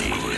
Ready.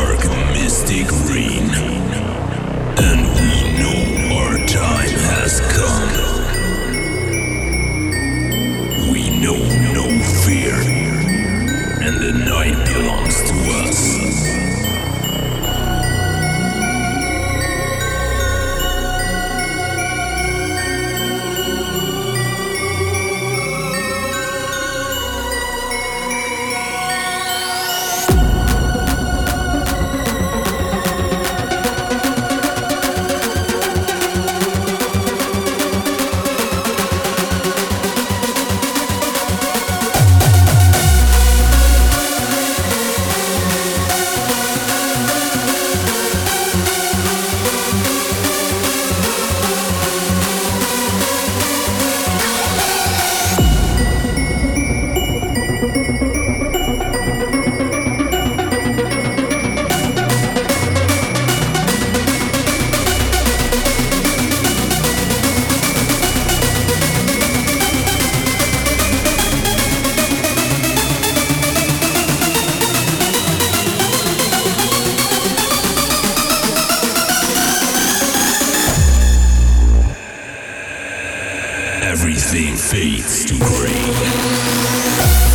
Dark mystic rain. And we know our time has come. Everything fades to grey.